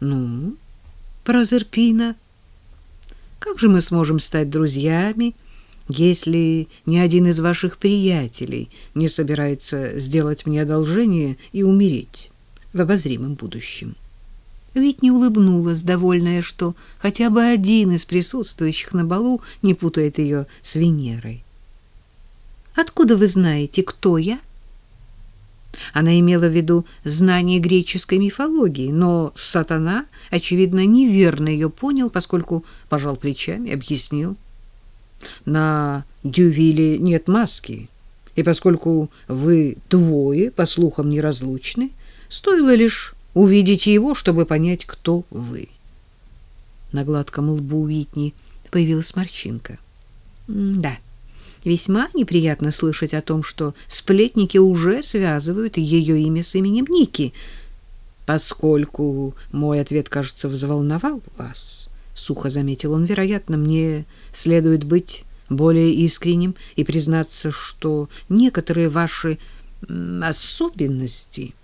Ну, Прозерпина, как же мы сможем стать друзьями, если ни один из ваших приятелей не собирается сделать мне одолжение и умереть в обозримом будущем? Ведь не улыбнулась, довольная, что хотя бы один из присутствующих на балу не путает ее с Венерой. «Откуда вы знаете, кто я?» Она имела в виду знание греческой мифологии, но сатана, очевидно, неверно ее понял, поскольку пожал плечами, объяснил. На Дювиле нет маски, и поскольку вы двое, по слухам, неразлучны, стоило лишь увидеть его, чтобы понять, кто вы. На гладком лбу Уитни появилась морщинка. да, весьма неприятно слышать о том, что сплетники уже связывают ее имя с именем Ники. Поскольку мой ответ, кажется, взволновал вас, сухо заметил он, вероятно, мне следует быть более искренним и признаться, что некоторые ваши особенности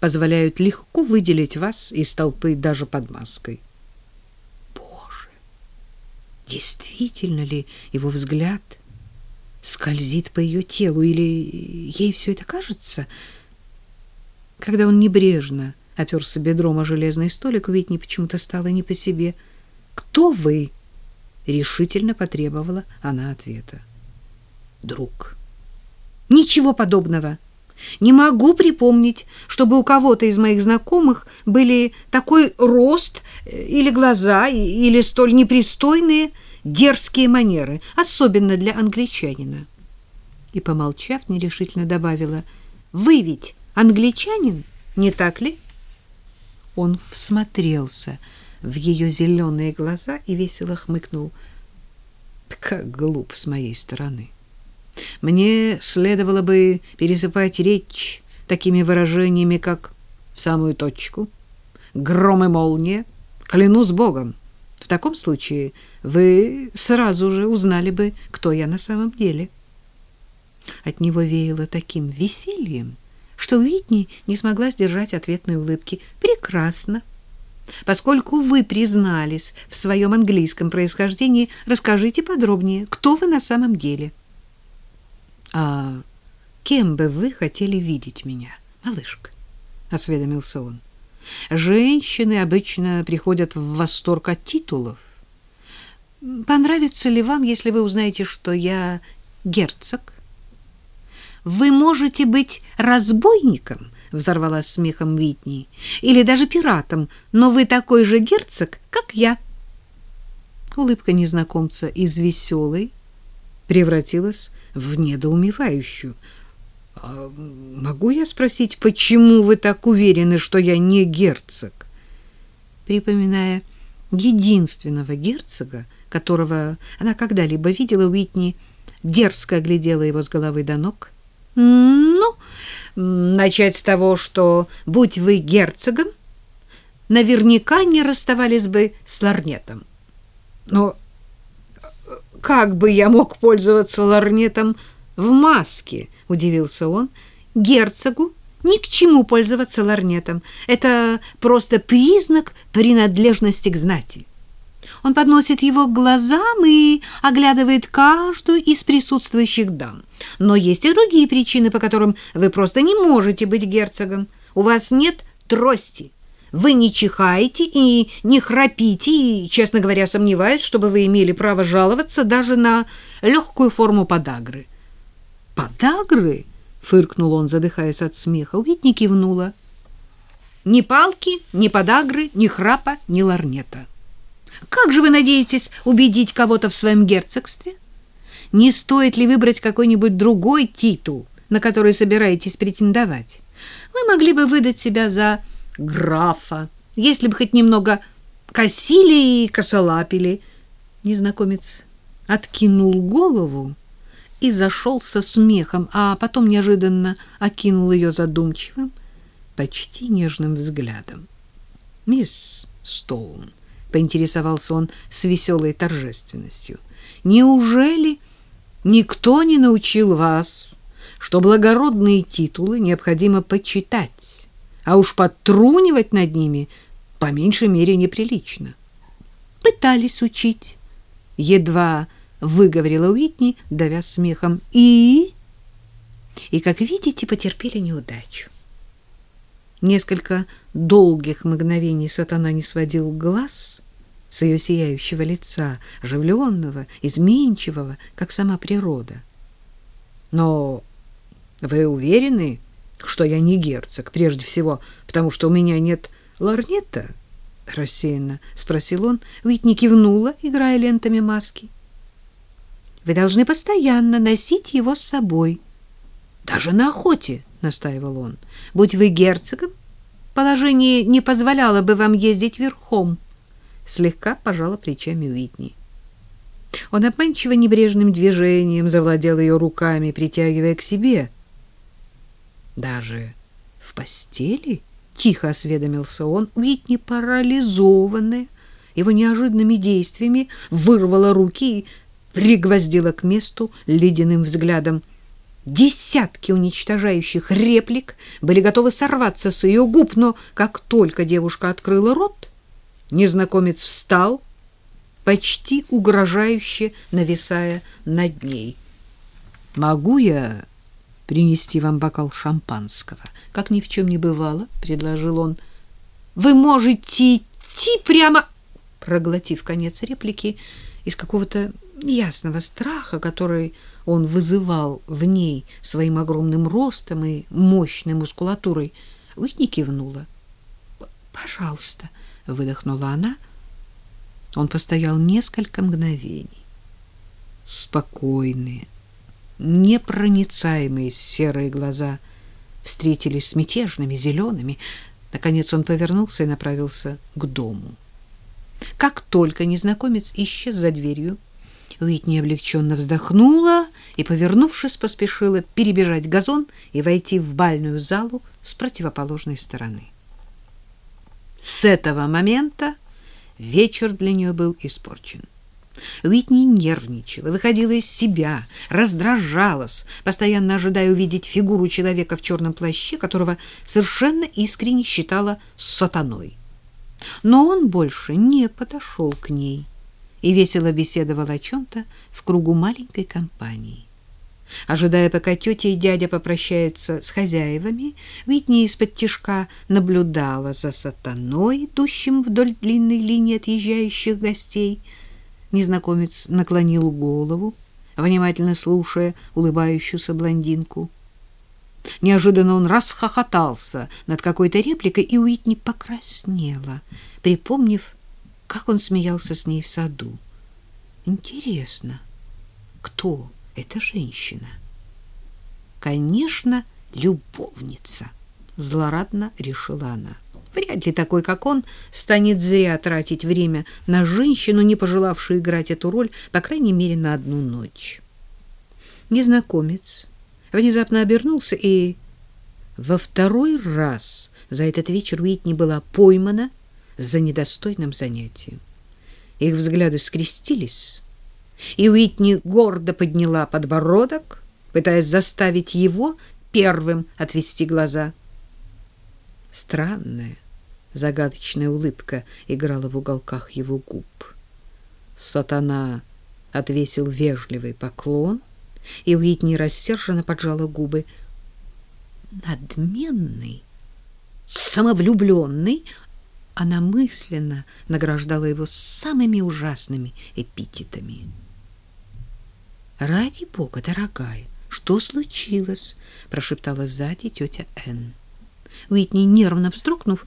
позволяют легко выделить вас из толпы даже под маской. Боже, действительно ли его взгляд скользит по ее телу, или ей все это кажется? Когда он небрежно оперся бедром о железный столик, Уитни почему-то стало не по себе. «Кто вы?» — решительно потребовала она ответа. «Друг». «Ничего подобного!» Не могу припомнить, чтобы у кого-то из моих знакомых были такой рост э, или глаза, или столь непристойные дерзкие манеры, особенно для англичанина. И, помолчав, нерешительно добавила, «Вы ведь англичанин, не так ли?» Он всмотрелся в ее зеленые глаза и весело хмыкнул. «Как глуп с моей стороны!» Мне следовало бы пересыпать речь такими выражениями, как «в самую точку», «гром и молния», «клянусь Богом». В таком случае вы сразу же узнали бы, кто я на самом деле. От него веяло таким весельем, что Уитни не смогла сдержать ответной улыбки. «Прекрасно. Поскольку вы признались в своем английском происхождении, расскажите подробнее, кто вы на самом деле». А кем бы вы хотели видеть меня, малышка? осведомился он. Женщины обычно приходят в восторг от титулов. Понравится ли вам, если вы узнаете, что я герцог? Вы можете быть разбойником, взорвалась смехом Витни, или даже пиратом, но вы такой же герцог, как я. Улыбка незнакомца из веселой превратилась в недоумевающую. «А могу я спросить, почему вы так уверены, что я не герцог? Припоминая единственного герцога, которого она когда-либо видела, Уитни дерзко оглядела его с головы до ног. Ну, начать с того, что будь вы герцогом, наверняка не расставались бы с ларнетом. Но как бы я мог пользоваться ларнетом в маске? удивился он. Герцогу ни к чему пользоваться ларнетом. Это просто признак принадлежности к знати. Он подносит его к глазам и оглядывает каждую из присутствующих дам. Но есть и другие причины, по которым вы просто не можете быть герцогом. У вас нет трости. Вы не чихаете и не храпите, и, честно говоря, сомневаюсь, чтобы вы имели право жаловаться даже на легкую форму подагры. «Подагры?» — фыркнул он, задыхаясь от смеха. Уитни кивнула. «Ни палки, ни подагры, ни храпа, ни ларнета. Как же вы надеетесь убедить кого-то в своем герцогстве? Не стоит ли выбрать какой-нибудь другой титул, на который собираетесь претендовать? Вы могли бы выдать себя за графа, если бы хоть немного косили и косолапили. Незнакомец откинул голову и зашелся смехом, а потом неожиданно окинул ее задумчивым, почти нежным взглядом. «Мисс Стоун», — поинтересовался он с веселой торжественностью, — «неужели никто не научил вас, что благородные титулы необходимо почитать?» а уж подтрунивать над ними по меньшей мере неприлично. Пытались учить, едва выговорила Уитни, давя смехом. И и, как видите, потерпели неудачу. Несколько долгих мгновений сатана не сводил глаз с ее сияющего лица, оживленного, изменчивого, как сама природа. Но вы уверены, что я не герцог, прежде всего, потому что у меня нет ларнета? рассеянно спросил он. Уитни кивнула, играя лентами маски. Вы должны постоянно носить его с собой. Даже на охоте, настаивал он. Будь вы герцогом, положение не позволяло бы вам ездить верхом. Слегка пожала плечами Уитни. Он обманчиво небрежным движением завладел ее руками, притягивая к себе. Даже в постели, тихо осведомился он, Уитни парализованная его неожиданными действиями, вырвала руки и пригвоздила к месту ледяным взглядом. Десятки уничтожающих реплик были готовы сорваться с ее губ, но как только девушка открыла рот, незнакомец встал, почти угрожающе нависая над ней. «Могу я принести вам бокал шампанского?» Как ни в чем не бывало, — предложил он. «Вы можете идти прямо...» Проглотив конец реплики, из какого-то ясного страха, который он вызывал в ней своим огромным ростом и мощной мускулатурой, Уитни кивнула. «Пожалуйста», — выдохнула она. Он постоял несколько мгновений. Спокойные, непроницаемые серые глаза встретились с мятежными зелеными. Наконец он повернулся и направился к дому. Как только незнакомец исчез за дверью, Уитни облегченно вздохнула и, повернувшись, поспешила перебежать газон и войти в бальную залу с противоположной стороны. С этого момента вечер для нее был испорчен. Уитни нервничала, выходила из себя, раздражалась, постоянно ожидая увидеть фигуру человека в черном плаще, которого совершенно искренне считала сатаной. Но он больше не подошел к ней и весело беседовал о чем-то в кругу маленькой компании. Ожидая, пока тетя и дядя попрощаются с хозяевами, Витни из-под тишка наблюдала за сатаной, идущим вдоль длинной линии отъезжающих гостей. Незнакомец наклонил голову, внимательно слушая улыбающуюся блондинку. Неожиданно он расхохотался над какой-то репликой, и Уитни покраснела, припомнив, как он смеялся с ней в саду. Интересно, кто эта женщина? Конечно, любовница, злорадно решила она. Вряд ли такой, как он, станет зря тратить время на женщину, не пожелавшую играть эту роль, по крайней мере, на одну ночь. Незнакомец внезапно обернулся, и во второй раз за этот вечер Уитни была поймана за недостойным занятием. Их взгляды скрестились, и Уитни гордо подняла подбородок, пытаясь заставить его первым отвести глаза. Странная, загадочная улыбка играла в уголках его губ. Сатана отвесил вежливый поклон — и Уитни рассерженно поджала губы. Надменный, самовлюбленный, она мысленно награждала его самыми ужасными эпитетами. «Ради бога, дорогая, что случилось?» — прошептала сзади тетя Энн. Уитни, нервно вздрогнув,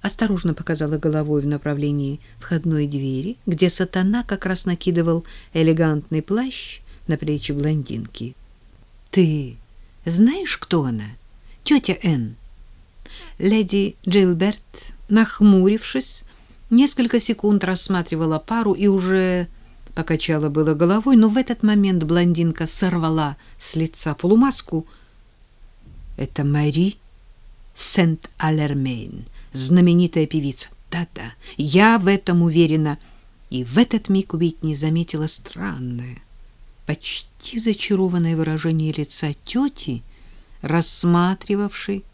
осторожно показала головой в направлении входной двери, где сатана как раз накидывал элегантный плащ на плечи блондинки. Ты знаешь, кто она? Тетя Энн. Леди Джилберт, нахмурившись, несколько секунд рассматривала пару и уже покачала было головой, но в этот момент блондинка сорвала с лица полумаску. Это Мари Сент-Алермейн, знаменитая певица. Да-да, я в этом уверена. И в этот миг Уитни заметила странное — почти зачарованное выражение лица тети, рассматривавшей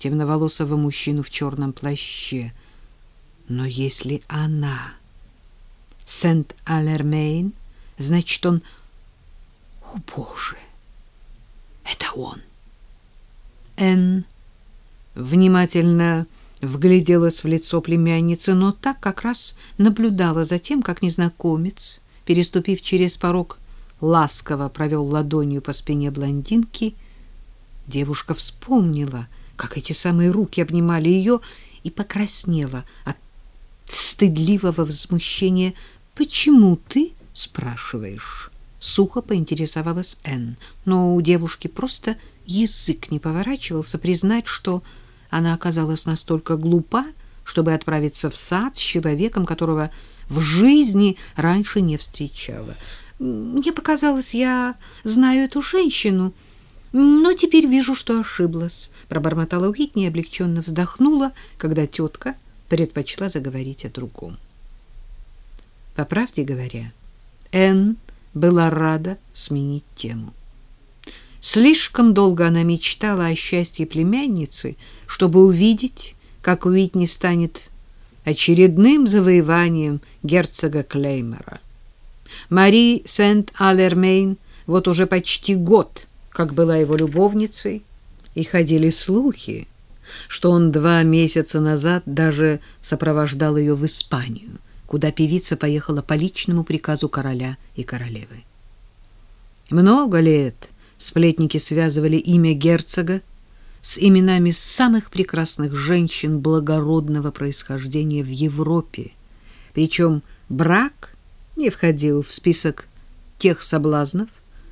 темноволосого мужчину в черном плаще. Но если она Сент-Алермейн, значит, он... О, Боже! Это он! Энн внимательно вгляделась в лицо племянницы, но так как раз наблюдала за тем, как незнакомец, переступив через порог, ласково провел ладонью по спине блондинки, девушка вспомнила, как эти самые руки обнимали ее, и покраснела от стыдливого возмущения. «Почему ты спрашиваешь?» Сухо поинтересовалась Энн, но у девушки просто язык не поворачивался признать, что она оказалась настолько глупа, чтобы отправиться в сад с человеком, которого в жизни раньше не встречала. Мне показалось, я знаю эту женщину, но теперь вижу, что ошиблась, пробормотала Уитни и облегченно вздохнула, когда тетка предпочла заговорить о другом. По правде говоря, Энн была рада сменить тему. Слишком долго она мечтала о счастье племянницы, чтобы увидеть, как Уитни станет очередным завоеванием герцога Клеймора. Мари Сент-Алермейн вот уже почти год, как была его любовницей, и ходили слухи, что он два месяца назад даже сопровождал ее в Испанию, куда певица поехала по личному приказу короля и королевы. Много лет сплетники связывали имя герцога с именами самых прекрасных женщин благородного происхождения в Европе, причем брак не входил в список тех соблазнов,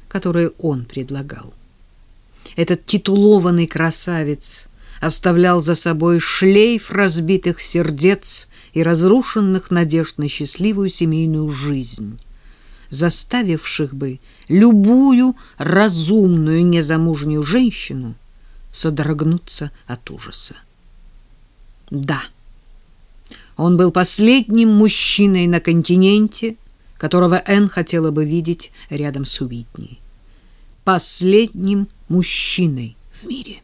которые он предлагал. Этот титулованный красавец оставлял за собой шлейф разбитых сердец и разрушенных надежд на счастливую семейную жизнь, заставивших бы любую разумную незамужнюю женщину содрогнуться от ужаса. Да, он был последним мужчиной на континенте, которого Энн хотела бы видеть рядом с Уитни. Последним мужчиной в мире.